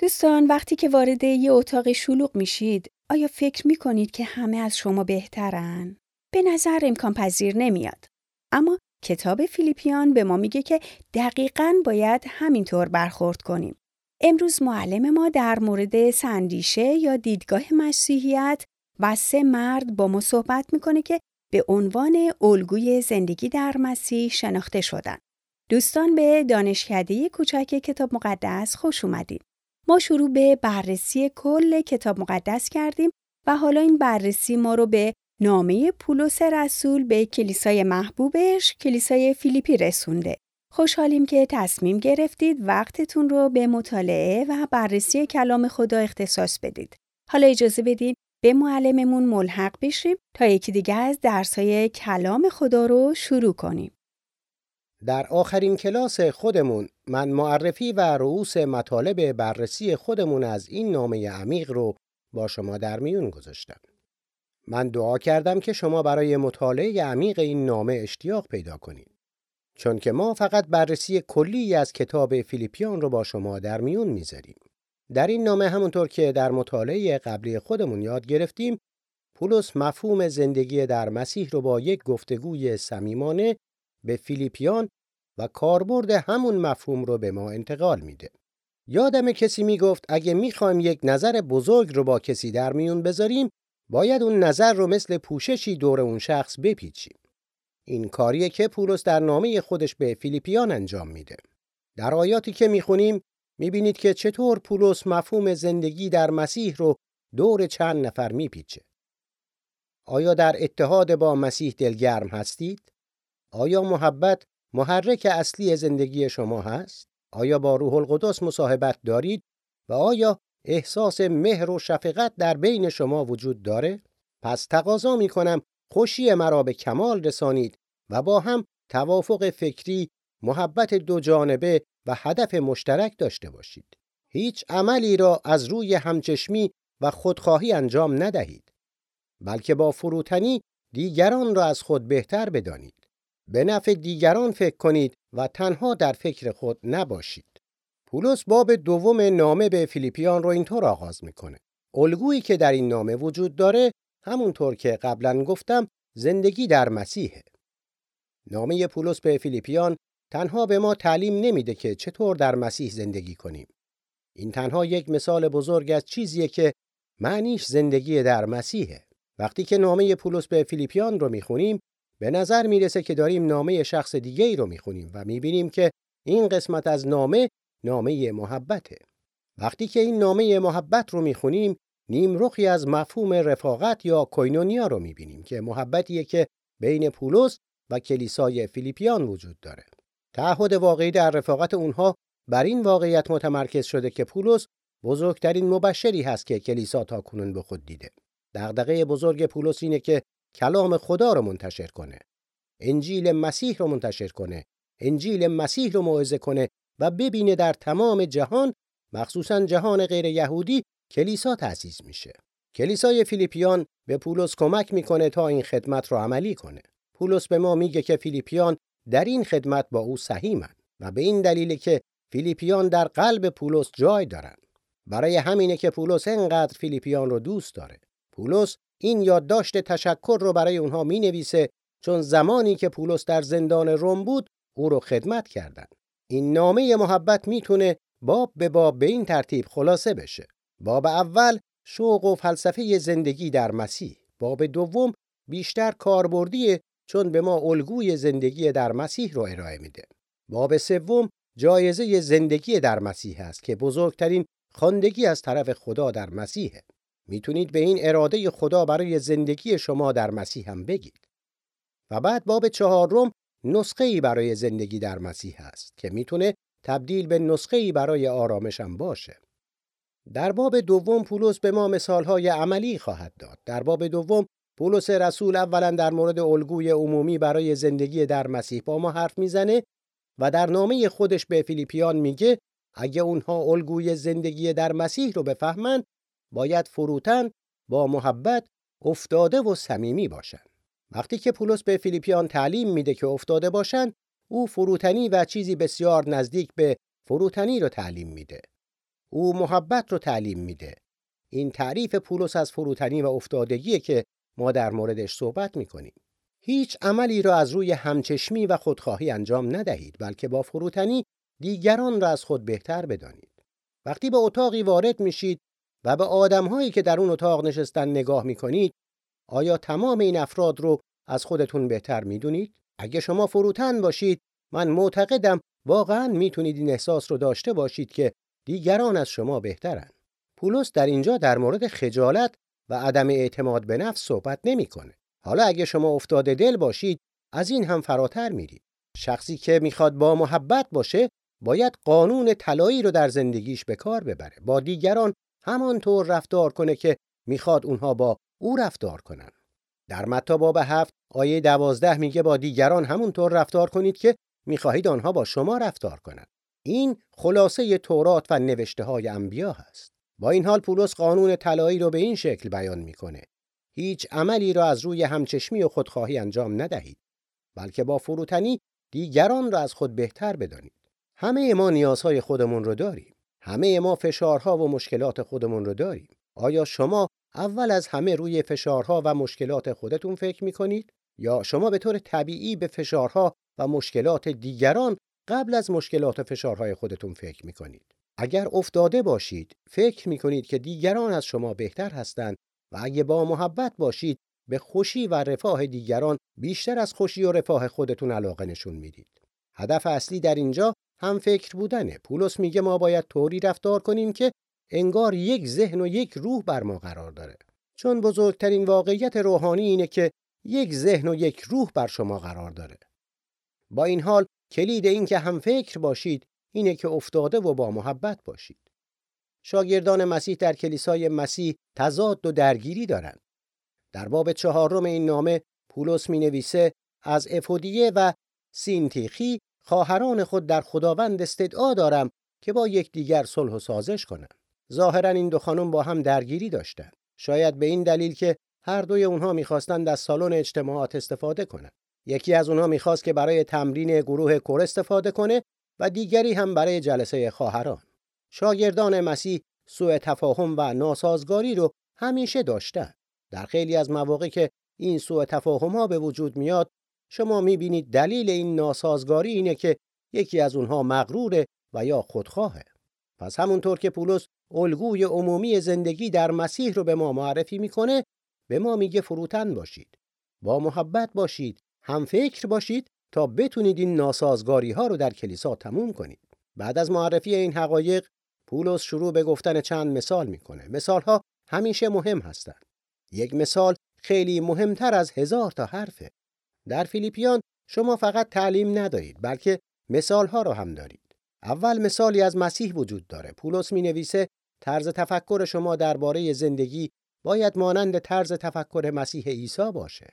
دوستان وقتی که وارد یه اتاق شلوغ میشید آیا فکر می‌کنید که همه از شما بهترن؟ به نظر امکان پذیر نمیاد. اما کتاب فیلیپیان به ما میگه که دقیقاً باید همینطور برخورد کنیم. امروز معلم ما در مورد سندیشه یا دیدگاه مسیحیت و سه مرد با ما صحبت می‌کنه که به عنوان الگوی زندگی در مسیح شناخته شدن. دوستان به دانشکده کوچک کتاب مقدس خوش اومدید. ما شروع به بررسی کل کتاب مقدس کردیم و حالا این بررسی ما رو به نامه پولس رسول به کلیسای محبوبش کلیسای فیلیپی رسونده. خوشحالیم که تصمیم گرفتید وقتتون رو به مطالعه و بررسی کلام خدا اختصاص بدید. حالا اجازه بدید به معلممون ملحق بشیم تا یکی دیگه از درسای کلام خدا رو شروع کنیم. در آخرین کلاس خودمون من معرفی و رؤوس مطالب بررسی خودمون از این نامه عمیق رو با شما در میون گذاشتم. من دعا کردم که شما برای مطالعه عمیق این نامه اشتیاق پیدا کنید. چون که ما فقط بررسی کلی از کتاب فیلیپیان رو با شما در میون می‌ذاریم. در این نامه همونطور که در مطالعه قبلی خودمون یاد گرفتیم، پولس مفهوم زندگی در مسیح رو با یک گفتگوی صمیمانه به فیلیپیان و کاربرد همون مفهوم رو به ما انتقال میده. یادم کسی می‌گفت اگه می‌خوایم یک نظر بزرگ رو با کسی در میون بذاریم باید اون نظر رو مثل پوششی دور اون شخص بپیچیم. این کاریه که پولس در نامه خودش به فیلیپیان انجام میده. در آیاتی که می‌خونیم می‌بینید که چطور پولس مفهوم زندگی در مسیح رو دور چند نفر میپیچه. آیا در اتحاد با مسیح دلگرم هستید؟ آیا محبت محرک اصلی زندگی شما هست؟ آیا با روح القدس مصاحبت دارید و آیا احساس مهر و شفقت در بین شما وجود داره؟ پس تقاضا می کنم خوشی مرا به کمال رسانید و با هم توافق فکری، محبت دو جانبه و هدف مشترک داشته باشید. هیچ عملی را از روی همچشمی و خودخواهی انجام ندهید. بلکه با فروتنی دیگران را از خود بهتر بدانید. به نفع دیگران فکر کنید و تنها در فکر خود نباشید. پولس باب دوم نامه به فیلیپیان رو اینطور آغاز می‌کنه. الگویی که در این نامه وجود داره همونطور که قبلا گفتم زندگی در مسیحه. نامه پولس به فیلیپیان تنها به ما تعلیم نمیده که چطور در مسیح زندگی کنیم. این تنها یک مثال بزرگ از چیزیه که معنیش زندگی در مسیحه. وقتی که نامه پولس به فیلیپیان رو می‌خونیم به نظر می‌رسه که داریم نامه شخص دیگه ای رو می‌خونیم و می‌بینیم که این قسمت از نامه نامه محبته. وقتی که این نامه محبت رو می‌خونیم نیم رخی از مفهوم رفاقت یا کوینونیا رو می‌بینیم که محبتیه که بین پولس و کلیسای فیلیپیان وجود داره. تعهد واقعی در رفاقت اونها بر این واقعیت متمرکز شده که پولس بزرگترین مبشری هست که کلیسا تا کنون به خود دیده. دغدغه بزرگ پولس اینه که کلام خدا رو منتشر کنه. انجیل مسیح رو منتشر کنه. انجیل مسیح رو موعظه کنه و ببینه در تمام جهان مخصوصا جهان غیر یهودی کلیسا تأسیس میشه. کلیسای فیلیپیان به پولس کمک می‌کنه تا این خدمت رو عملی کنه. پولس به ما میگه که فیلیپیان در این خدمت با او سهیمن و به این دلیل که فیلیپیان در قلب پولس جای دارن. برای همینه که پولس انقدر فیلیپیان رو دوست داره. پولس این یادداشت تشکر رو برای اونها می نویسه چون زمانی که پولس در زندان روم بود او رو خدمت کردند. این نامه محبت می‌تونه باب به باب به این ترتیب خلاصه بشه. باب اول شوق و فلسفه زندگی در مسیح. باب دوم بیشتر کاربردیه چون به ما الگوی زندگی در مسیح رو ارائه میده. باب سوم جایزه زندگی در مسیح است که بزرگترین خواندگی از طرف خدا در مسیحه. می‌تونید به این اراده خدا برای زندگی شما در مسیح هم بگید. و بعد باب چهارم نسخه ای برای زندگی در مسیح است که می‌تونه تبدیل به نسخه ای برای آرامش هم باشه. در باب دوم پولس به ما مثالهای عملی خواهد داد. در باب دوم پولس رسول اولا در مورد الگوی عمومی برای زندگی در مسیح با ما حرف می‌زنه و در نامه خودش به فیلیپیان میگه اگه اونها الگوی زندگی در مسیح رو بفهمند باید فروتن با محبت افتاده و صمیمی باشند. وقتی که پولس به فیلیپیان تعلیم میده که افتاده باشند، او فروتنی و چیزی بسیار نزدیک به فروتنی رو تعلیم میده. او محبت رو تعلیم میده. این تعریف پولس از فروتنی و افتادگیه که ما در موردش صحبت می‌کنیم. هیچ عملی را از روی همچشمی و خودخواهی انجام ندهید بلکه با فروتنی دیگران را از خود بهتر بدانید. وقتی به اتاقی وارد میشید و به آدمهایی که در اون اتاق نشستن نگاه می‌کنید آیا تمام این افراد رو از خودتون بهتر می‌دونید؟ اگه شما فروتن باشید من معتقدم واقعا می‌تونید این احساس رو داشته باشید که دیگران از شما بهترن. پولس در اینجا در مورد خجالت و عدم اعتماد به نفس صحبت نمی‌کنه. حالا اگه شما افتاده دل باشید از این هم فراتر میرید. شخصی که می‌خواد با محبت باشه باید قانون طلایی رو در زندگیش به کار ببره. با دیگران همانطور رفتار کنه که می‌خواد اونها با او رفتار کنن. در متی باب هفت آیه دوازده میگه با دیگران همونطور رفتار کنید که می‌خواهید آنها با شما رفتار کنند. این خلاصه تورات و نوشته های انبیا هست. با این حال پولس قانون طلایی رو به این شکل بیان می‌کنه. هیچ عملی را از روی همچشمی و خودخواهی انجام ندهید بلکه با فروتنی دیگران را از خود بهتر بدانید. همه ما نیازهای خودمون رو داریم. همه ما فشارها و مشکلات خودمون رو داریم. آیا شما اول از همه روی فشارها و مشکلات خودتون فکر می کنید؟ یا شما به طور طبیعی به فشارها و مشکلات دیگران قبل از مشکلات و فشارهای خودتون فکر می کنید؟ اگر افتاده باشید، فکر می کنید که دیگران از شما بهتر هستند و اگه با محبت باشید، به خوشی و رفاه دیگران بیشتر از خوشی و رفاه خودتون علاقه نشون می‌دید. هدف اصلی در اینجا هم فکر بودنه. پولس میگه ما باید طوری رفتار کنیم که انگار یک ذهن و یک روح بر ما قرار داره. چون بزرگترین واقعیت روحانی اینه که یک ذهن و یک روح بر شما قرار داره. با این حال کلید این که هم فکر باشید اینه که افتاده و با محبت باشید. شاگردان مسیح در کلیسای مسیح تضاد و درگیری دارند. در باب چهارم این نامه پولس می نویسه از افودیه و سینتیخی خواهران خود در خداوند استدعا دارم که با یکدیگر صلح و سازش کنند ظاهرا این دو خانم با هم درگیری داشتند. شاید به این دلیل که هر دوی اونها می‌خواستند از سالن اجتماعات استفاده کنند. یکی از اونها می‌خواست که برای تمرین گروه کور استفاده کنه و دیگری هم برای جلسه خواهران. شاگردان مسیح سوء تفاهم و ناسازگاری رو همیشه داشتند. در خیلی از مواقع که این سوء تفاهم ها به وجود میاد شما می‌بینید دلیل این ناسازگاری اینه که یکی از اونها مغروره و یا خودخواهه. پس همونطور که پولس الگوی عمومی زندگی در مسیح رو به ما معرفی می‌کنه به ما میگه فروتن باشید. با محبت باشید هم فکر باشید تا بتونید این ناسازگاری ها رو در کلیسا تموم کنید. بعد از معرفی این حقایق پولس شروع به گفتن چند مثال می‌کنه. مثال ها همیشه مهم هستند. یک مثال خیلی مهمتر از هزار تا حرفه. در فیلیپیان شما فقط تعلیم ندارید بلکه مثال ها رو هم دارید اول مثالی از مسیح وجود داره. پولس می نویسه طرز تفکر شما درباره زندگی باید مانند طرز تفکر مسیح عیسی باشه.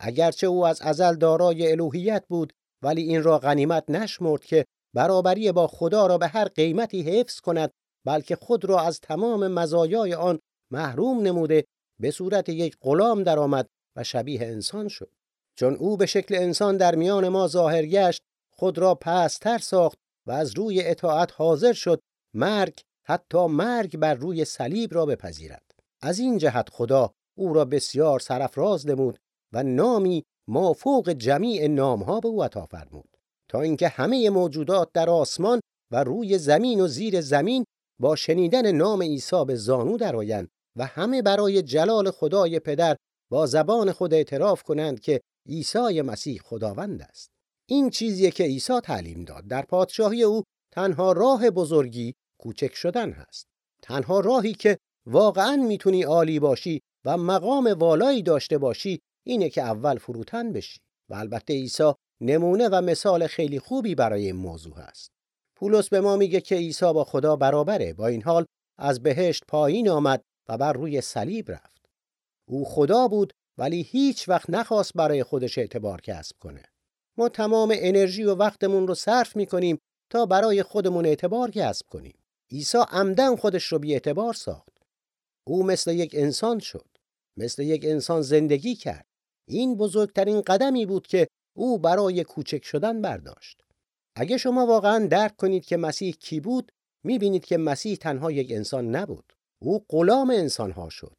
اگرچه او از ازل دارای الوهیت بود ولی این را غنیمت نشمرد که برابری با خدا را به هر قیمتی حفظ کند بلکه خود را از تمام مزایای آن محروم نموده به صورت یک غلام درآمد و شبیه انسان شد چون او به شکل انسان در میان ما ظاهر گشت خود را پستر ساخت و از روی اطاعت حاضر شد مرگ حتی مرگ بر روی صلیب را بپذیرد. از این جهت خدا او را بسیار سرفراز نمود و نامی مافوق جمیع نامها به او عطا فرمود. تا اینکه همه موجودات در آسمان و روی زمین و زیر زمین با شنیدن نام عیسی به زانو درآیند و همه برای جلال خدای پدر با زبان خود اعتراف کنند که عیسی مسیح خداوند است. این چیزیه که عیسی تعلیم داد. در پادشاهی او تنها راه بزرگی کوچک شدن هست. تنها راهی که واقعا می‌تونی عالی باشی و مقام والایی داشته باشی اینه که اول فروتن بشی. و البته عیسی نمونه و مثال خیلی خوبی برای این موضوع هست. پولس به ما میگه که عیسی با خدا برابره. با این حال از بهشت پایین آمد و بر روی صلیب رفت. او خدا بود ولی هیچ وقت نخواست برای خودش اعتبار کسب کنه ما تمام انرژی و وقتمون رو صرف می‌کنیم تا برای خودمون اعتبار کسب کنیم. عیسی عمدن خودش رو بی اعتبار ساخت. او مثل یک انسان شد. مثل یک انسان زندگی کرد. این بزرگترین قدمی بود که او برای کوچک شدن برداشت. اگه شما واقعا درک کنید که مسیح کی بود، می‌بینید که مسیح تنها یک انسان نبود. او غلام انسانها شد.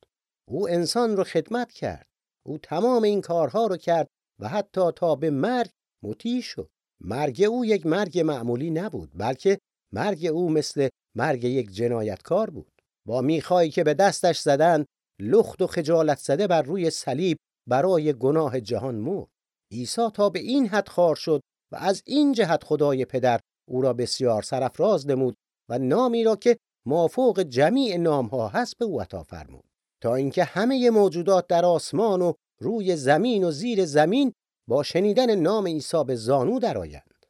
او انسان رو خدمت کرد. او تمام این کارها رو کرد و حتی تا به مرگ مطیع شد. مرگ او یک مرگ معمولی نبود بلکه مرگ او مثل مرگ یک جنایتکار بود. با میخایی که به دستش زدن لخت و خجالت زده بر روی صلیب برای گناه جهان مرد. عیسی تا به این حد خار شد و از این جهت خدای پدر او را بسیار سرفراز نمود و نامی را که مافوق جمیع نامها هست به او عطا فرمود تا اینکه همه موجودات در آسمان و روی زمین و زیر زمین با شنیدن نام عیسی به زانو درآیند.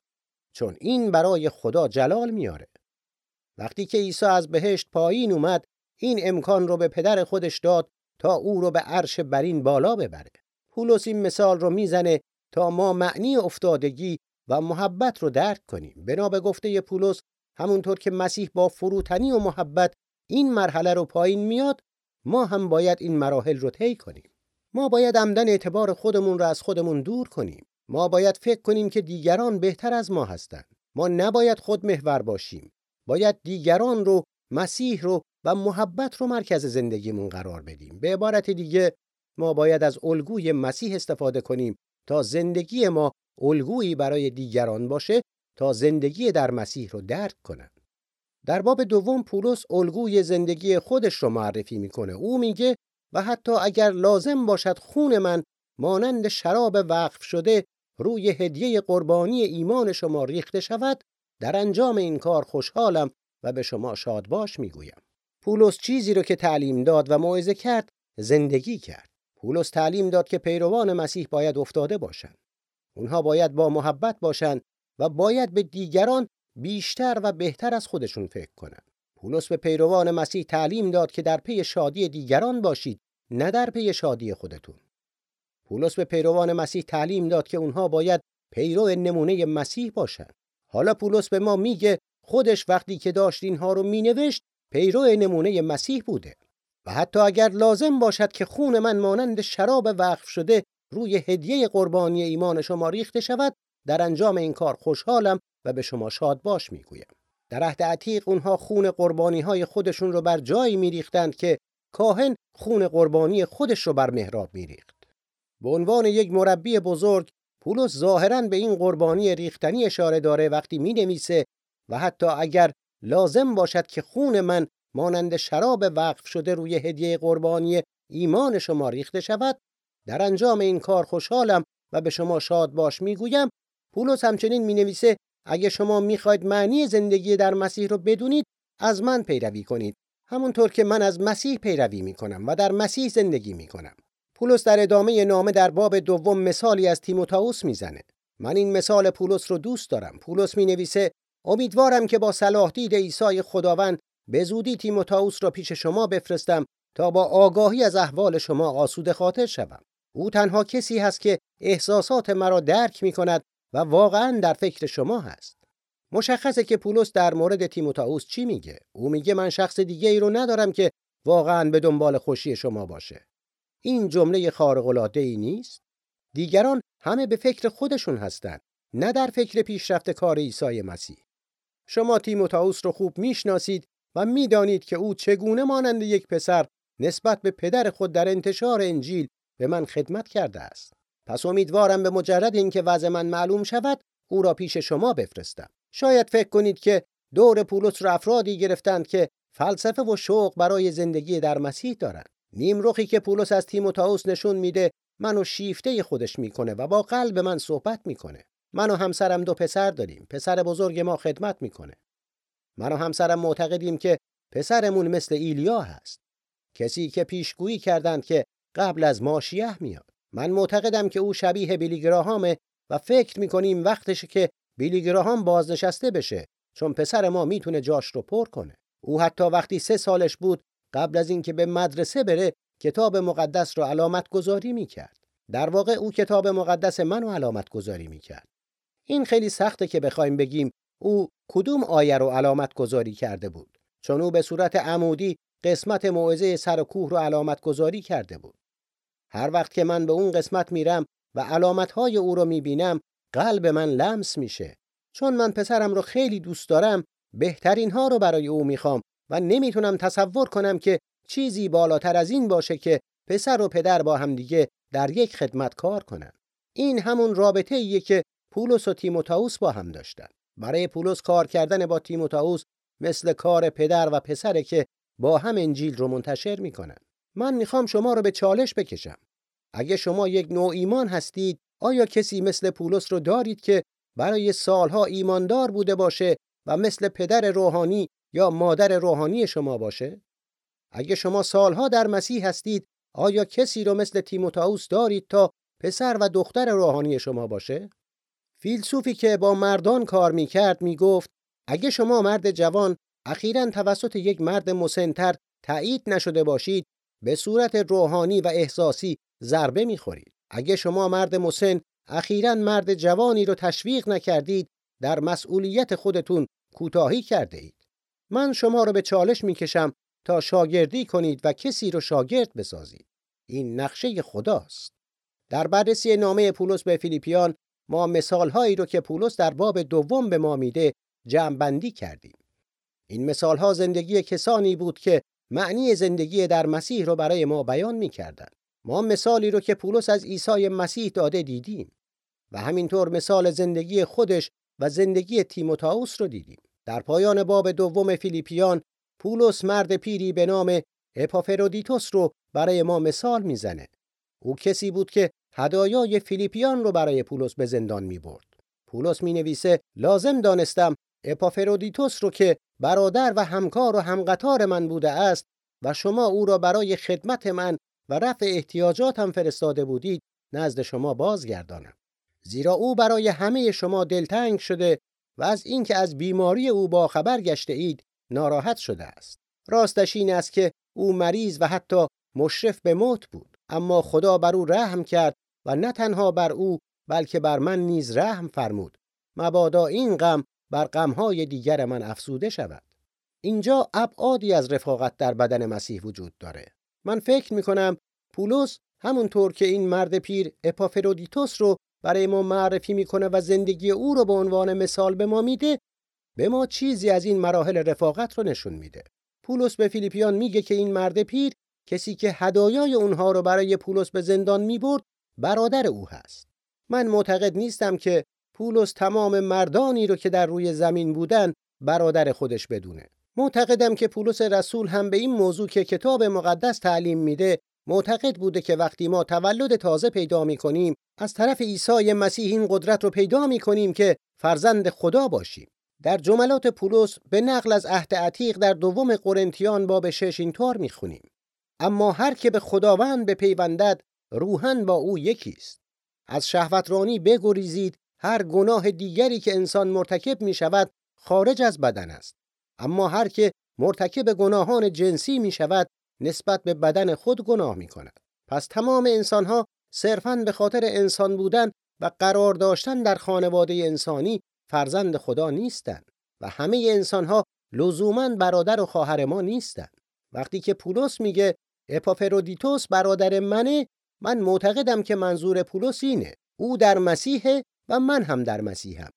چون این برای خدا جلال میاره. وقتی که عیسی از بهشت پایین اومد این امکان رو به پدر خودش داد تا او رو به عرش برین بالا ببره. پولس این مثال رو می‌زنه تا ما معنی افتادگی و محبت رو درک کنیم. بنا به گفته پولس همونطور که مسیح با فروتنی و محبت این مرحله رو پایین میاد ما هم باید این مراحل رو طی کنیم. ما باید عمدن اعتبار خودمون رو از خودمون دور کنیم. ما باید فکر کنیم که دیگران بهتر از ما هستند ما نباید خود محور باشیم. باید دیگران رو مسیح رو و محبت رو مرکز زندگیمون قرار بدیم. به عبارت دیگه ما باید از الگوی مسیح استفاده کنیم تا زندگی ما الگویی برای دیگران باشه تا زندگی در مسیح رو درک کنند. در باب دوم پولس الگوی زندگی خودش رو معرفی می‌کنه. او میگه و حتی اگر لازم باشد خون من مانند شراب وقف شده روی هدیه قربانی ایمان شما ریخته شود در انجام این کار خوشحالم و به شما شاد باش می‌گویم. پولس چیزی رو که تعلیم داد و موعظه کرد زندگی کرد. پولس تعلیم داد که پیروان مسیح باید افتاده باشند. اونها باید با محبت باشند و باید به دیگران بیشتر و بهتر از خودشون فکر کنند. پولس به پیروان مسیح تعلیم داد که در پی شادی دیگران باشید نه در پی شادی خودتون. پولس به پیروان مسیح تعلیم داد که اونها باید پیرو نمونه مسیح باشند. حالا پولس به ما میگه خودش وقتی که داشت اینها رو مینوشت پیرو نمونه مسیح بوده و حتی اگر لازم باشد که خون من مانند شراب وقف شده روی هدیه قربانی ایمان شما ریخته شود در انجام این کار خوشحالم و به شما شاد باش می‌گویم. در عهد عتیق اونها خون قربانی های خودشون رو بر جایی میریختند که کاهن خون قربانی خودش رو بر محراب میریخت. به عنوان یک مربی بزرگ پولس ظاهرا به این قربانی ریختنی اشاره داره وقتی می و حتی اگر لازم باشد که خون من مانند شراب وقف شده روی هدیه قربانی ایمان شما ریخته شود در انجام این کار خوشحالم و به شما شاد باش می‌گویم. پولس همچنین می نویسه اگه شما می‌خواید معنی زندگی در مسیح رو بدونید از من پیروی کنید. همونطور که من از مسیح پیروی می‌کنم و در مسیح زندگی می‌کنم. پولس در ادامه نامه در باب دوم مثالی از تیموتائوس می‌زنه. من این مثال پولس رو دوست دارم. پولس می نویسه امیدوارم که با صلاح دید عیسی خداوند به زودی تیموتائوس را پیش شما بفرستم تا با آگاهی از احوال شما آسوده خاطر شوم. او تنها کسی هست که احساسات مرا درک می کند و واقعا در فکر شما هست. مشخصه که پولس در مورد تیموتائوس چی میگه؟ او میگه من شخص دیگه ای رو ندارم که واقعا به دنبال خوشی شما باشه. این جمله خارق العاده ای نیست؟ دیگران همه به فکر خودشون هستند نه در فکر پیشرفت کار عیسی مسیح. شما تیموتائوس رو خوب می‌شناسید و می‌دانید که او چگونه مانند یک پسر نسبت به پدر خود در انتشار انجیل به من خدمت کرده است. پس امیدوارم به مجرد اینکه وضع من معلوم شود او را پیش شما بفرستم. شاید فکر کنید که دور پولس را افرادی گرفتند که فلسفه و شوق برای زندگی در مسیح دارند. نیم رخی که پولس از تیموتائوس نشون میده منو شیفته خودش می‌کنه و با قلب من صحبت می‌کنه. من و همسرم دو پسر داریم. پسر بزرگ ما خدمت می‌کنه. من و همسرم معتقدیم که پسرمون مثل ایلیا هست. کسی که پیشگویی کردند که قبل از ماشیه میاد. من معتقدم که او شبیه بیلیگراهامه و فکر می‌کنیم وقتشه که بیلیگراهام بازنشسته بشه چون پسر ما می‌تونه جاش رو پر کنه. او حتی وقتی سه سالش بود قبل از اینکه به مدرسه بره کتاب مقدس رو علامت گذاری می‌کرد. در واقع او کتاب مقدس منو علامت گذاری می‌کرد. این خیلی سخته که بخوایم بگیم او کدوم آیه رو علامت گذاری کرده بود. چون او به صورت عمودی قسمت موعظه سر کوه رو علامت گذاری کرده بود. هر وقت که من به اون قسمت میرم و علامتهای او رو می‌بینم قلب من لمس میشه چون من پسرم رو خیلی دوست دارم بهترین ها رو برای او می‌خوام و نمی‌تونم تصور کنم که چیزی بالاتر از این باشه که پسر و پدر با همدیگه در یک خدمت کار کنن. این همون رابطه ایه که پولس و تیموتائوس با هم داشتن. برای پولس کار کردن با تیموتائوس مثل کار پدر و پسره که با هم انجیل رو منتشر می‌کنن. من می‌خوام شما رو به چالش بکشم. اگه شما یک نوع ایمان هستید، آیا کسی مثل پولس رو دارید که برای سالها ایماندار بوده باشه و مثل پدر روحانی یا مادر روحانی شما باشه؟ اگه شما سالها در مسیح هستید، آیا کسی رو مثل تیموتائوس دارید تا پسر و دختر روحانی شما باشه؟ فیلسوفی که با مردان کار می‌کرد می‌گفت اگه شما مرد جوان اخیرا توسط یک مرد مسنتر تایید نشده باشید به صورت روحانی و احساسی ضربه می‌خورید. اگه شما مرد مسن اخیرا مرد جوانی رو تشویق نکردید در مسئولیت خودتون کوتاهی کرده اید. من شما رو به چالش می‌کشم تا شاگردی کنید و کسی رو شاگرد بسازید. این نقشه خداست. در بررسی نامه پولس به فیلیپیان ما مثالهایی رو که پولس در باب دوم به ما میده جمع بندی کردیم. این مثالها زندگی کسانی بود که معنی زندگی در مسیح رو برای ما بیان می‌کردند. ما مثالی رو که پولس از عیسی مسیح داده دیدیم و همینطور مثال زندگی خودش و زندگی تیموتائوس رو دیدیم. در پایان باب دوم فیلیپیان پولس مرد پیری به نام اپافرودیتوس رو برای ما مثال می‌زنه. او کسی بود که هدایای فیلیپیان رو برای پولس به زندان می برد. پولس می نویسه لازم دانستم اپافرودیتوس رو که برادر و همکار و همقطار من بوده است و شما او را برای خدمت من و رفع احتیاجاتم فرستاده بودید نزد شما بازگردانم. زیرا او برای همه شما دلتنگ شده و از اینکه از بیماری او با خبر گشته اید ناراحت شده است. راستش این است که او مریض و حتی مشرف به موت بود اما خدا بر او رحم کرد و نه تنها بر او بلکه بر من نیز رحم فرمود مبادا این غم بر غمهای دیگر من افسوده شود. اینجا ابعادی از رفاقت در بدن مسیح وجود داره. من فکر می کنم پولس همونطور که این مرد پیر اپافرودیتوس رو برای ما معرفی می‌کنه و زندگی او رو به عنوان مثال به ما میده به ما چیزی از این مراحل رفاقت رو نشون میده. پولس به فیلیپیان میگه که این مرد پیر کسی که هدایای اونها رو برای پولس به زندان می‌برد برادر او هست. من معتقد نیستم که پولس تمام مردانی رو که در روی زمین بودن برادر خودش بدونه. معتقدم که پولس رسول هم به این موضوع که کتاب مقدس تعلیم میده معتقد بوده که وقتی ما تولد تازه پیدا می‌کنیم از طرف عیسی مسیح این قدرت رو پیدا می‌کنیم که فرزند خدا باشیم. در جملات پولس به نقل از عهد عتیق در دوم قرنتیان باب شش اینطور می‌خونیم. اما هر که به خداوند بپیوندد روحن با او یکی است از شهوترانی بگریزید هر گناه دیگری که انسان مرتکب می شود خارج از بدن است. اما هر که مرتکب گناهان جنسی می شود نسبت به بدن خود گناه می کند پس تمام انسان ها صرفاً به خاطر انسان بودن و قرار داشتن در خانواده انسانی فرزند خدا نیستند و همه انسان ها لزوما برادر و خواهر ما نیستند. وقتی که پولس میگه اپافرودیتوس برادر منه من معتقدم که منظور پولس اینه. او در مسیح و من هم در مسیحم.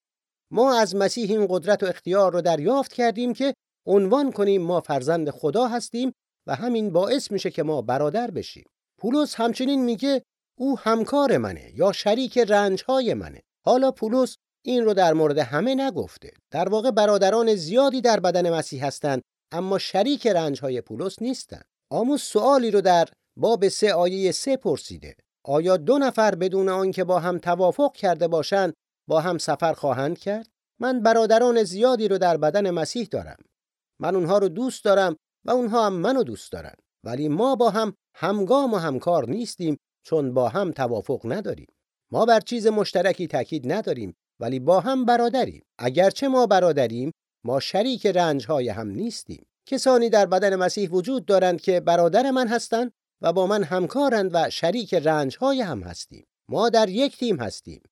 ما از مسیح این قدرت و اختیار رو دریافت کردیم که عنوان کنیم ما فرزند خدا هستیم و همین باعث میشه که ما برادر بشیم. پولس همچنین میگه او همکار منه یا شریک رنجهای منه. حالا پولس این رو در مورد همه نگفته. در واقع برادران زیادی در بدن مسیح هستند اما شریک رنجهای پولس نیستند. آموز سوالی رو در باب سه آیه سه پرسیده. آیا دو نفر بدون آنکه با هم توافق کرده باشند با هم سفر خواهند کرد؟ من برادران زیادی رو در بدن مسیح دارم. من اونها رو دوست دارم و اونها هم منو دوست دارن. ولی ما با هم همگام و همکار نیستیم چون با هم توافق نداریم. ما بر چیز مشترکی تاکید نداریم ولی با هم برادریم. اگرچه ما برادریم ما شریک رنجهای هم نیستیم. کسانی در بدن مسیح وجود دارند که برادر من هستند؟ و با من همکارند و شریک رنجهای هم هستیم. ما در یک تیم هستیم.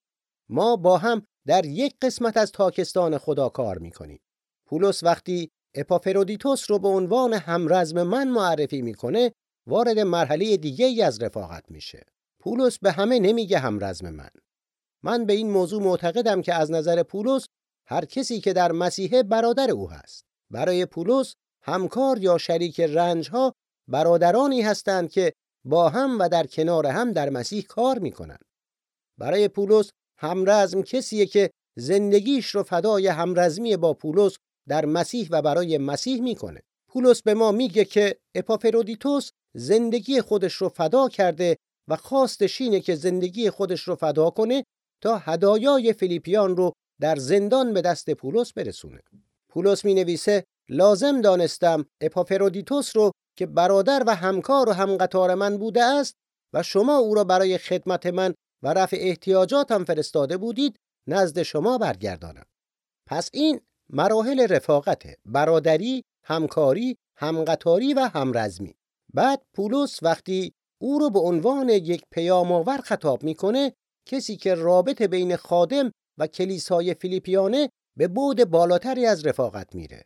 ما با هم در یک قسمت از تاکستان خدا کار می‌کنیم. پولس وقتی اپافرودیتوس رو به عنوان همرزم من معرفی می‌کنه وارد مرحله دیگه ای از رفاقت میشه. پولس به همه نمیگه همرزم من. من به این موضوع معتقدم که از نظر پولس هر کسی که در مسیح برادر او هست. برای پولس همکار یا شریک رنج ها برادرانی هستند که با هم و در کنار هم در مسیح کار می‌کنند برای پولس همرزم کسیه که زندگیش رو فدای همرزمی با پولس در مسیح و برای مسیح می‌کنه پولس به ما میگه که اپافرودیتوس زندگی خودش رو فدا کرده و خواستش اینه که زندگی خودش رو فدا کنه تا هدایای فیلیپیان رو در زندان به دست پولس برسونه. پولس می نویسه لازم دانستم اپافرودیتوس رو که برادر و همکار و همقطار من بوده است و شما او را برای خدمت من و رفع احتیاجاتم فرستاده بودید نزد شما برگردانم. پس این مراحل رفاقته برادری، همکاری، همقطاری و همرزمی. بعد پولس وقتی او رو به عنوان یک پیام آور خطاب می‌کنه کسی که رابط بین خادم و کلیسای فیلیپیانه به بود بالاتری از رفاقت میره.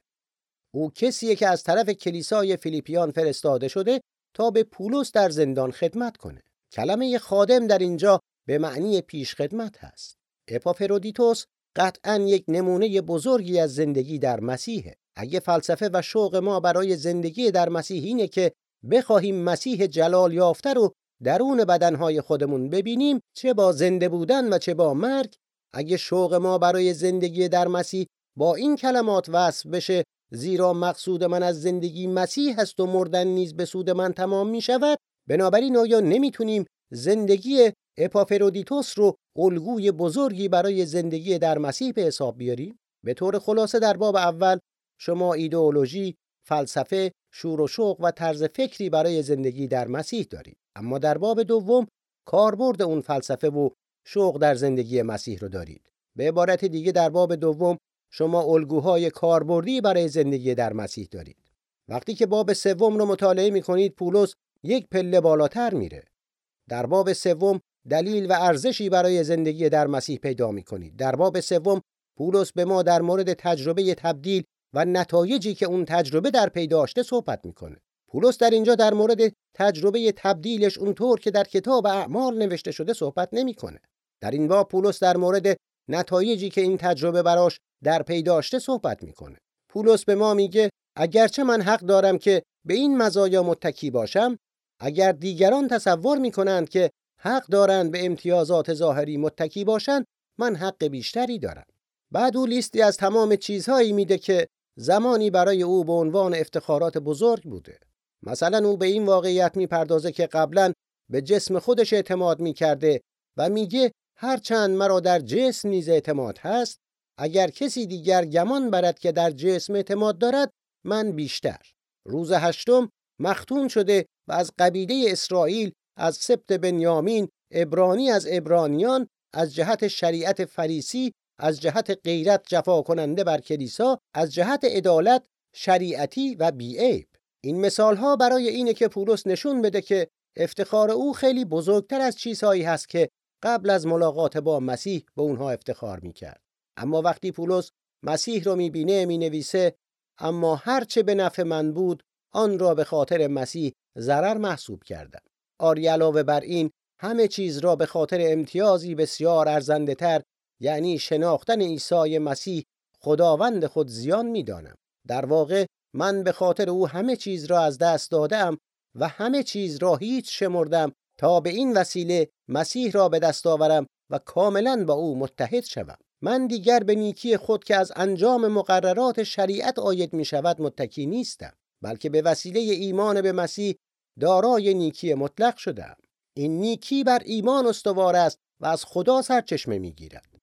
او کسیه که از طرف کلیسای فیلیپیان فرستاده شده تا به پولس در زندان خدمت کنه. کلمه خادم در اینجا به معنی پیش خدمت هست. اپافرودیتوس قطعا یک نمونه بزرگی از زندگی در مسیحه. اگه فلسفه و شوق ما برای زندگی در مسیح اینه که بخواهیم مسیح جلال یافته رو درون بدنهای خودمون ببینیم چه با زنده بودن و چه با مرگ اگه شوق ما برای زندگی در مسیح با این کلمات وصف بشه زیرا مقصود من از زندگی مسیح هست و مردن نیز به سود من تمام می شود بنابراین آیا نمی‌تونیم زندگی اپافرودیتوس رو الگوی بزرگی برای زندگی در مسیح به حساب بیاریم؟ به طور خلاصه در باب اول شما ایدئولوژی فلسفه شور و شوق و طرز فکری برای زندگی در مسیح دارید. اما در باب دوم کاربرد اون فلسفه و شوق در زندگی مسیح رو دارید. به عبارت دیگه در باب دوم شما الگوهای کاربردی برای زندگی در مسیح دارید. وقتی که باب سوم رو مطالعه می‌کنید پولس یک پله بالاتر میره. در باب سوم دلیل و ارزشی برای زندگی در مسیح پیدا می‌کنید. در باب سوم پولس به ما در مورد تجربه تبدیل و نتایجی که اون تجربه در پی داشته صحبت می‌کنه. پولس در اینجا در مورد تجربه تبدیلش اونطور که در کتاب اعمال نوشته شده صحبت نمی‌کنه. در این باب پولس در مورد نتایجی که این تجربه براش در پی داشته صحبت می‌کنه. پولس به ما میگه اگرچه من حق دارم که به این مزایا متکی باشم اگر دیگران تصور می‌کنند که حق دارند به امتیازات ظاهری متکی باشند من حق بیشتری دارم. بعد او لیستی از تمام چیزهایی میده که زمانی برای او به عنوان افتخارات بزرگ بوده. مثلا او به این واقعیت می‌پردازه که قبلا به جسم خودش اعتماد می‌کرده و میگه هرچند مرا در جسم نیز اعتماد هست اگر کسی دیگر گمان برد که در جسم اعتماد دارد من بیشتر. روز هشتم مختون شده و از قبیله اسرائیل از سبت بنیامین ابرانی از ابرانیان از جهت شریعت فریسی از جهت غیرت جفا کننده بر کلیسا از جهت عدالت شریعتی و بیعیب. این مثال ها برای اینه که پولس نشون بده که افتخار او خیلی بزرگتر از چیزهایی هست که قبل از ملاقات با مسیح به اونها افتخار می‌کرد. اما وقتی پولس مسیح رو می‌بینه می‌نویسه اما هرچه به نفع من بود آن را به خاطر مسیح ضرر محسوب کردم. آری علاوه بر این همه چیز را به خاطر امتیازی بسیار ارزنده تر یعنی شناختن عیسی مسیح خداوند خود زیان می‌دانم. در واقع من به خاطر او همه چیز را از دست دادم و همه چیز را هیچ شمردم تا به این وسیله مسیح را به دست آورم و کاملا با او متحد شوم. من دیگر به نیکی خود که از انجام مقررات شریعت آید می شود متکی نیستم بلکه به وسیله ایمان به مسیح دارای نیکی مطلق شدم. این نیکی بر ایمان استوار است و از خدا سرچشمه می‌گیرد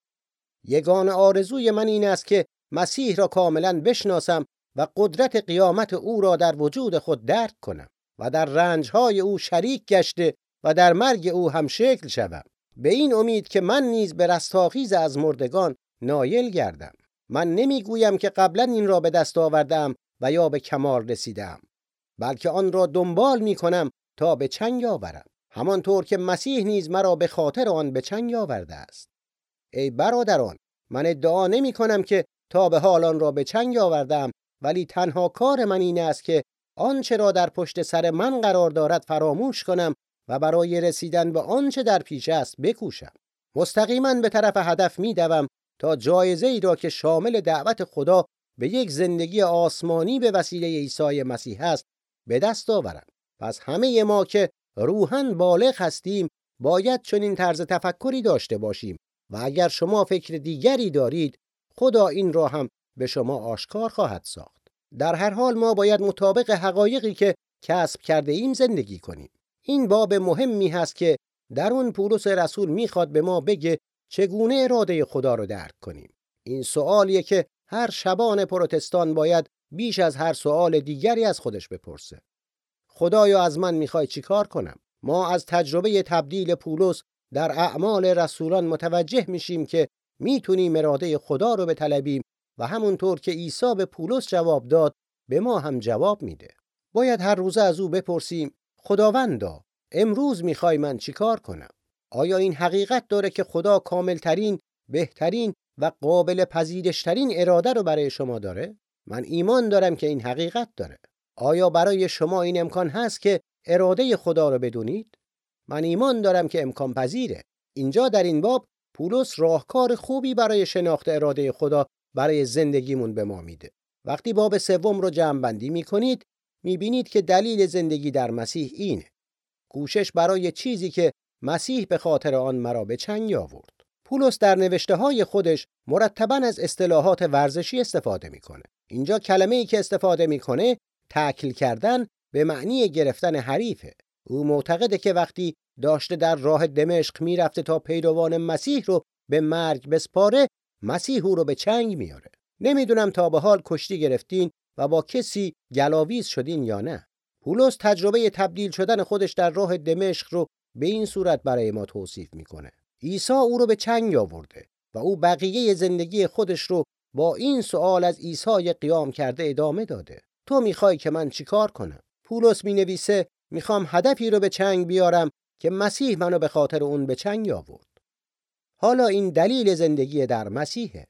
یگان آرزوی من این است که مسیح را کاملا بشناسم و قدرت قیامت او را در وجود خود درک کنم و در رنجهای او شریک گشته و در مرگ او هم شکل شوم. به این امید که من نیز به رستاخیز از مردگان نایل گردم. من نمی‌گویم که قبلا این را به دست آوردم و یا به کمال رسیدم بلکه آن را دنبال می کنم تا به چنگ آورم. همانطور که مسیح نیز مرا به خاطر آن به چنگ آورده است. ای برادران من ادعا نمی کنم که تا به حال آن را به چنگ آوردم ولی تنها کار من این است که آنچه را در پشت سر من قرار دارد فراموش کنم و برای رسیدن به آنچه در پیش است بکوشم. مستقیما به طرف هدف می دوم تا جایزه ای را که شامل دعوت خدا به یک زندگی آسمانی به وسیله عیسی مسیح است به دست آورند پس همه ما که روحن بالغ هستیم باید چنین طرز تفکری داشته باشیم و اگر شما فکر دیگری دارید خدا این را هم به شما آشکار خواهد ساخت. در هر حال ما باید مطابق حقایقی که کسب کرده ایم زندگی کنیم. این باب مهمی هست که در اون پولس رسول می‌خواد به ما بگه چگونه اراده خدا رو درک کنیم. این سوالیه که هر شبان پروتستان باید بیش از هر سوال دیگری از خودش بپرسه. خدایا از من می‌خوای چیکار کنم؟ ما از تجربه تبدیل پولس در اعمال رسولان متوجه میشیم که می‌تونیم اراده خدا رو بطلبیم و همونطور که عیسی به پولس جواب داد به ما هم جواب میده. باید هر روزه از او بپرسیم خداوندا امروز می‌خوای من چیکار کنم؟ آیا این حقیقت داره که خدا کاملترین بهترین و قابل پذیرشترین اراده رو برای شما داره؟ من ایمان دارم که این حقیقت داره. آیا برای شما این امکان هست که اراده خدا رو بدونید؟ من ایمان دارم که امکان پذیره. اینجا در این باب پولس راهکار خوبی برای شناخت اراده خدا برای زندگیمون به ما میده. وقتی باب سوم رو جمع بندی می‌کنید می‌بینید که دلیل زندگی در مسیح اینه. کوشش برای چیزی که مسیح به خاطر آن مرا به چنگ آورد. پولس در نوشته های خودش مرتبا از اصطلاحات ورزشی استفاده می‌کنه. اینجا کلمه ای که استفاده می‌کنه تکل کردن به معنی گرفتن حریفه. او معتقده که وقتی داشته در راه دمشق می‌رفته تا پیروان مسیح رو به مرگ بسپاره مسیح او رو به چنگ میاره نمی‌دونم تا به حال کشتی گرفتین و با کسی گلاویز شدین یا نه. پولس تجربه تبدیل شدن خودش در راه دمشق رو به این صورت برای ما توصیف می‌کنه. عیسی او رو به چنگ آورده و او بقیه زندگی خودش رو با این سوال از عیسی قیام کرده ادامه داده. تو می‌خوای که من چیکار کنم؟ پولس می نویسه می‌خوام هدفی رو به چنگ بیارم که مسیح منو به خاطر اون به چنگ آورد. حالا این دلیل زندگی در مسیحه.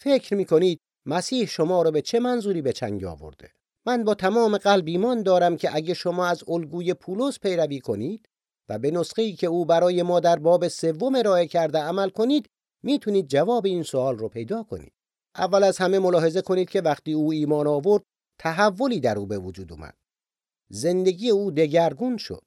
فکر می‌کنید مسیح شما رو به چه منظوری به چنگ آورده؟ من با تمام قلب ایمان دارم که اگه شما از الگوی پولس پیروی کنید و به نسخه‌ای که او برای ما در باب سوم ارائه کرده عمل کنید می‌تونید جواب این سوال رو پیدا کنید. اول از همه ملاحظه کنید که وقتی او ایمان آورد تحولی در او به وجود اومد. زندگی او دگرگون شد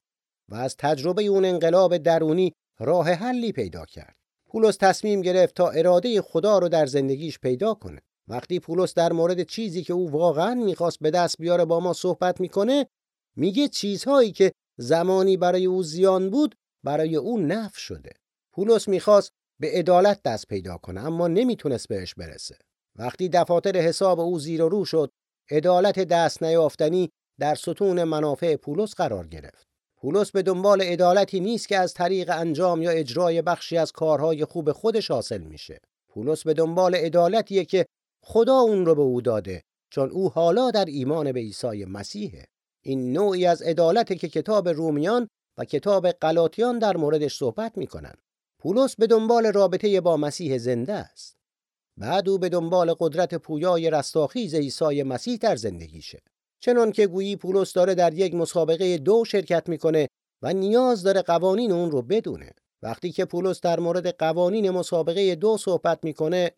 و از تجربه اون انقلاب درونی راه حلی پیدا کرد. پولس تصمیم گرفت تا اراده خدا رو در زندگیش پیدا کنه. وقتی پولس در مورد چیزی که او واقعا می‌خواست به دست بیاره با ما صحبت می‌کنه میگه چیزهایی که زمانی برای او زیان بود برای او نف شده. پولس می‌خواست به عدالت دست پیدا کنه اما نمی‌تونست بهش برسه. وقتی دفاتر حساب او زیر و رو شد عدالت دست نیافتنی در ستون منافع پولس قرار گرفت. پولس به دنبال عدالتی نیست که از طریق انجام یا اجرای بخشی از کارهای خوب خودش حاصل میشه. پولس به دنبال عدالتیه که خدا اون رو به او داده چون او حالا در ایمان به عیسی مسیحه. این نوعی از عدالت که کتاب رومیان و کتاب قلاتیان در موردش صحبت می‌کنن. پولس به دنبال رابطه با مسیح زنده است. بعد او به دنبال قدرت پویای رستاخیز عیسی مسیح در زندگیشه چنان که گویی پولس داره در یک مسابقه دو شرکت می‌کنه و نیاز داره قوانین اون رو بدونه. وقتی که پولس در مورد قوانین مسابقه دو صحبت می‌کنه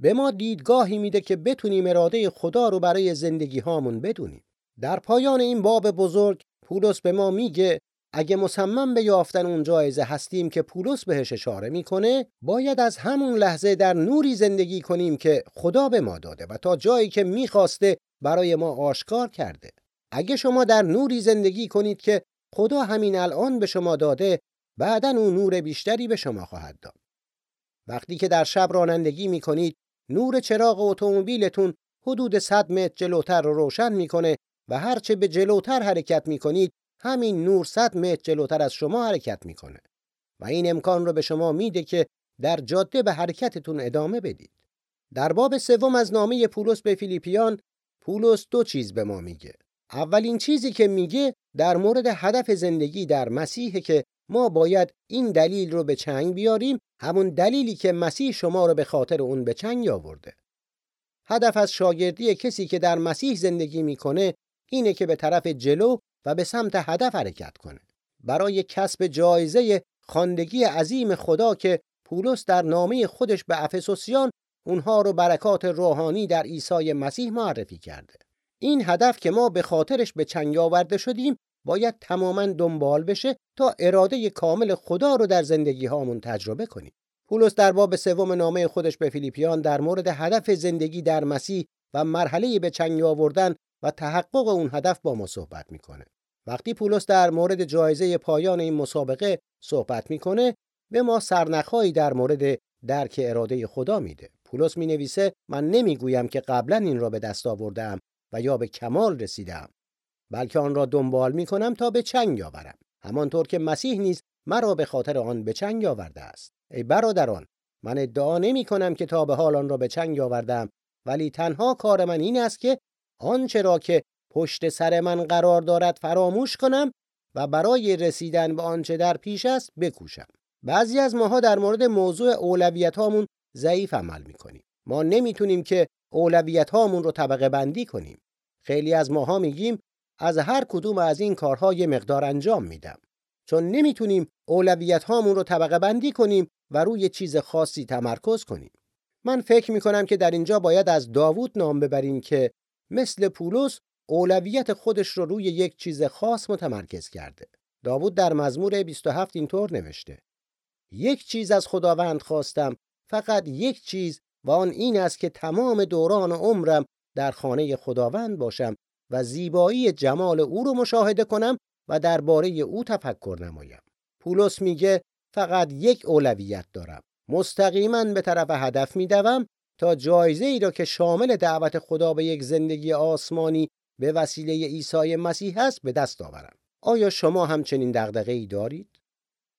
به ما دیدگاهی میده که بتونیم اراده خدا رو برای زندگی هامون بدونیم. در پایان این باب بزرگ پولس به ما میگه اگه مصمم به یافتن اون جایزه هستیم که پولس بهش اشاره می‌کنه باید از همون لحظه در نوری زندگی کنیم که خدا به ما داده و تا جایی که می‌خواسته برای ما آشکار کرده. اگه شما در نوری زندگی کنید که خدا همین الان به شما داده بعدا اون نور بیشتری به شما خواهد داد. وقتی که در شب رانندگی می‌کنید نور چراغ اتومبیلتون حدود 100 متر جلوتر رو روشن می‌کنه و هرچه به جلوتر حرکت می‌کنید همین نور 100 متر جلوتر از شما حرکت می‌کنه. و این امکان رو به شما میده که در جاده به حرکتتون ادامه بدید. در باب سوم از نامه پولس به فیلیپیان پولس دو چیز به ما میگه. اولین چیزی که میگه در مورد هدف زندگی در مسیح که ما باید این دلیل رو به چنگ بیاریم همون دلیلی که مسیح شما رو به خاطر اون به چنگ آورده هدف از شاگردی کسی که در مسیح زندگی می‌کنه اینه که به طرف جلو و به سمت هدف حرکت کنه برای کسب جایزه خواندگی عظیم خدا که پولس در نامه خودش به افسوسیان اونها رو برکات روحانی در عیسی مسیح معرفی کرده. این هدف که ما به خاطرش به چنگ آورده شدیم باید تماما دنبال بشه تا اراده کامل خدا رو در زندگی هامون تجربه کنیم. پولس در باب سوم نامه خودش به فیلیپیان در مورد هدف زندگی در مسیح و مرحله به چنگ آوردن و تحقق اون هدف با ما صحبت می‌کنه. وقتی پولس در مورد جایزه پایان این مسابقه صحبت می‌کنه به ما سرنخهایی در مورد درک اراده خدا میده. پولس می نویسه من نمی‌گویم که قبلا این را به دست آوردم و یا به کمال رسیدم بلکه آن را دنبال می کنم تا به چنگ آورم. همانطور که مسیح نیز مرا به خاطر آن به چنگ آورده است. ای برادران من ادعا نمی کنم که تا به حال آن را به چنگ آوردم ولی تنها کار من این است که آنچه را که پشت سر من قرار دارد فراموش کنم و برای رسیدن به آنچه در پیش است بکوشم. بعضی از ماها در مورد موضوع اولویت هامون ضعیف عمل می‌کنیم. ما نمی‌تونیم که اولویت هامون رو طبقه بندی کنیم. خیلی از ماها میگیم از هر کدوم از این کارها یه مقدار انجام میدم. چون نمی‌تونیم اولویت هامون رو طبقه بندی کنیم و روی چیز خاصی تمرکز کنیم. من فکر می‌کنم که در اینجا باید از داوود نام ببریم که مثل پولس اولویت خودش رو روی یک چیز خاص متمرکز کرده. داوود در مزمور 27 اینطور نوشته. یک چیز از خداوند خواستم فقط یک چیز و آن این است که تمام دوران عمرم در خانه خداوند باشم و زیبایی جمال او رو مشاهده کنم و درباره او تفکر نمایم. پولس میگه فقط یک اولویت دارم. مستقیما به طرف هدف میدوم تا جایزه ای را که شامل دعوت خدا به یک زندگی آسمانی به وسیله عیسی مسیح است به دست آورم. آیا شما همچنین دغدغه ای دارید؟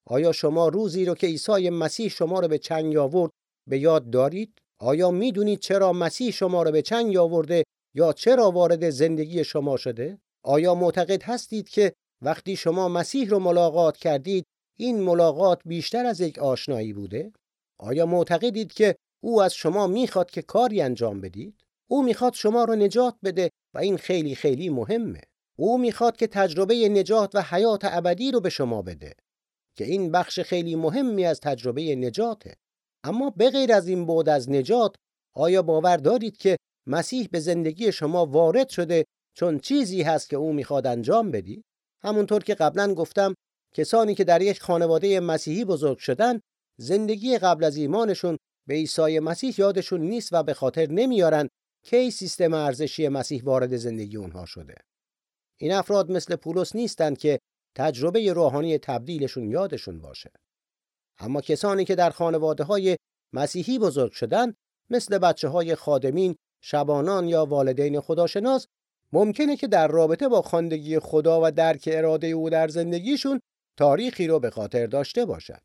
آیا شما روزی رو که عیسی مسیح شما رو به چنگ آورد به یاد دارید؟ آیا می‌دونید چرا مسیح شما را به چنگ آورده یا چرا وارد زندگی شما شده؟ آیا معتقد هستید که وقتی شما مسیح رو ملاقات کردید این ملاقات بیشتر از یک آشنایی بوده؟ آیا معتقدید که او از شما می‌خواد که کاری انجام بدید؟ او می‌خواد شما رو نجات بده و این خیلی خیلی مهمه. او می‌خواد که تجربه نجات و حیات ابدی رو به شما بده که این بخش خیلی مهمی از تجربه نجاته. اما به غیر از این بود از نجات آیا باور دارید که مسیح به زندگی شما وارد شده چون چیزی هست که او می‌خواد انجام بدی؟ همونطور که قبلا گفتم کسانی که در یک خانواده مسیحی بزرگ شدن زندگی قبل از ایمانشون به عیسی مسیح یادشون نیست و به خاطر نمیارن کی سیستم ارزشی مسیح وارد زندگی اونها شده. این افراد مثل پولس نیستند که تجربه روحانی تبدیلشون یادشون باشه. اما کسانی که در خانواده های مسیحی بزرگ شدن مثل بچه های خادمین، شبانان یا والدین خداشناس ممکنه که در رابطه با خاندگی خدا و درک اراده او در زندگیشون تاریخی رو به خاطر داشته باشند.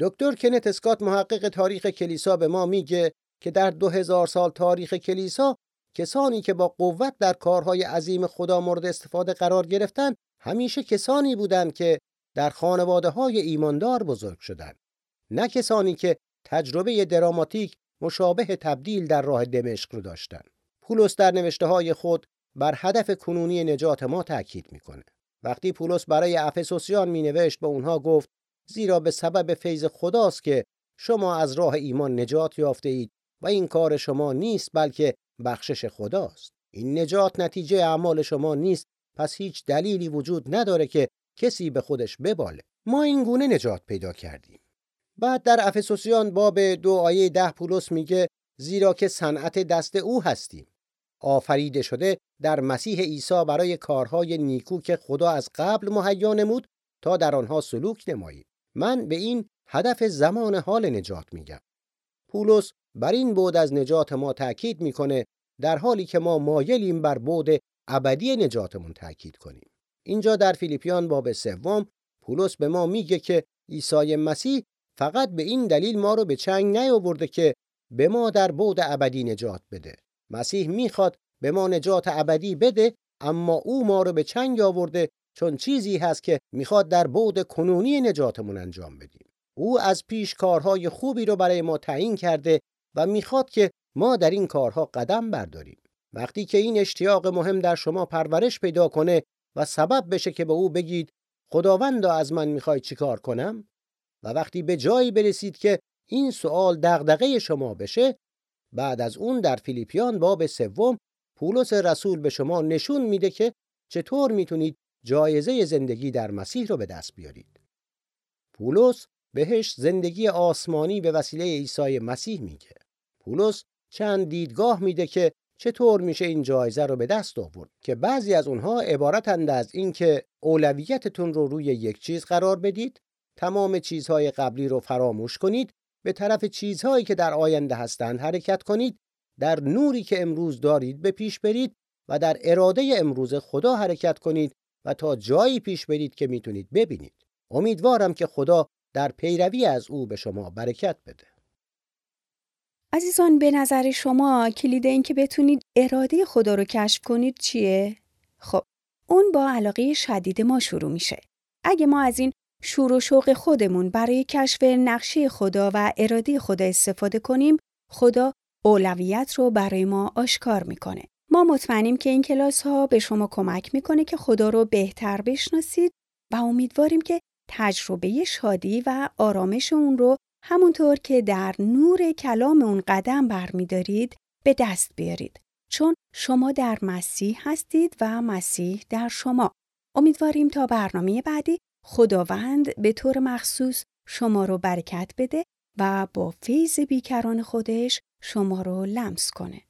دکتر کنت اسکات محقق تاریخ کلیسا به ما میگه که در دو هزار سال تاریخ کلیسا کسانی که با قوت در کارهای عظیم خدا مورد استفاده قرار گرفتن همیشه کسانی بودند که در خانواده های ایماندار بزرگ شدند. نه کسانی که تجربه دراماتیک مشابه تبدیل در راه دمشق رو داشتن. پولس در نوشته های خود بر هدف کنونی نجات ما تاکید می‌کنه. وقتی پولس برای افسوسیان می نوشت به اونها گفت زیرا به سبب فیض خداست که شما از راه ایمان نجات یافته اید و این کار شما نیست بلکه بخشش خداست. این نجات نتیجه اعمال شما نیست پس هیچ دلیلی وجود نداره که کسی به خودش بباله. ما این گونه نجات پیدا کردیم. بعد در افسوسیان باب دو آیه ده پولس میگه زیرا که صنعت دست او هستیم. آفریده شده در مسیح عیسی برای کارهای نیکو که خدا از قبل مهیا نمود تا در آنها سلوک نمایید من به این هدف زمان حال نجات میگم. پولس بر این بود از نجات ما تاکید می‌کنه در حالی که ما مایلیم بر بود ابدی نجاتمون تاکید کنیم. اینجا در فیلیپیان باب سوم پولس به ما میگه که عیسی مسیح فقط به این دلیل ما رو به چنگ نیاورده که به ما در بود ابدی نجات بده. مسیح می‌خواد به ما نجات ابدی بده اما او ما رو به چنگ آورده چون چیزی هست که می‌خواد در بود کنونی نجاتمون انجام بدیم. او از پیش کارهای خوبی رو برای ما تعیین کرده و می‌خواد که ما در این کارها قدم برداریم. وقتی که این اشتیاق مهم در شما پرورش پیدا کنه و سبب بشه که به او بگید خداوندا از من می‌خوای چیکار کنم؟ و وقتی به جایی برسید که این سوال دغدغه شما بشه بعد از اون در فیلیپیان باب سوم پولس رسول به شما نشون میده که چطور می‌تونید جایزه زندگی در مسیح رو به دست بیارید. پولس بهش زندگی آسمانی به وسیله عیسی مسیح میگه. پولس چند دیدگاه میده که چطور میشه این جایزه رو به دست آورد که بعضی از اونها عبارتند از اینکه اولویتتون رو روی یک چیز قرار بدید تمام چیزهای قبلی رو فراموش کنید به طرف چیزهایی که در آینده هستند حرکت کنید در نوری که امروز دارید به پیش برید و در اراده امروز خدا حرکت کنید و تا جایی پیش برید که می‌تونید ببینید امیدوارم که خدا در پیروی از او به شما برکت بده عزیزان به نظر شما کلید این که بتونید اراده خدا رو کشف کنید چیه؟ خب اون با علاقه شدید ما شروع میشه. اگه ما از این شور و شوق خودمون برای کشف نقشه خدا و اراده خدا استفاده کنیم خدا اولویت رو برای ما آشکار می‌کنه. ما مطمئنیم که این کلاس ها به شما کمک می‌کنه که خدا رو بهتر بشناسید و امیدواریم که تجربه شادی و آرامش اون رو همونطور که در نور کلام اون قدم برمیدارید به دست بیارید. چون شما در مسیح هستید و مسیح در شما. امیدواریم تا برنامه بعدی خداوند به طور مخصوص شما رو برکت بده و با فیض بیکران خودش شما رو لمس کنه.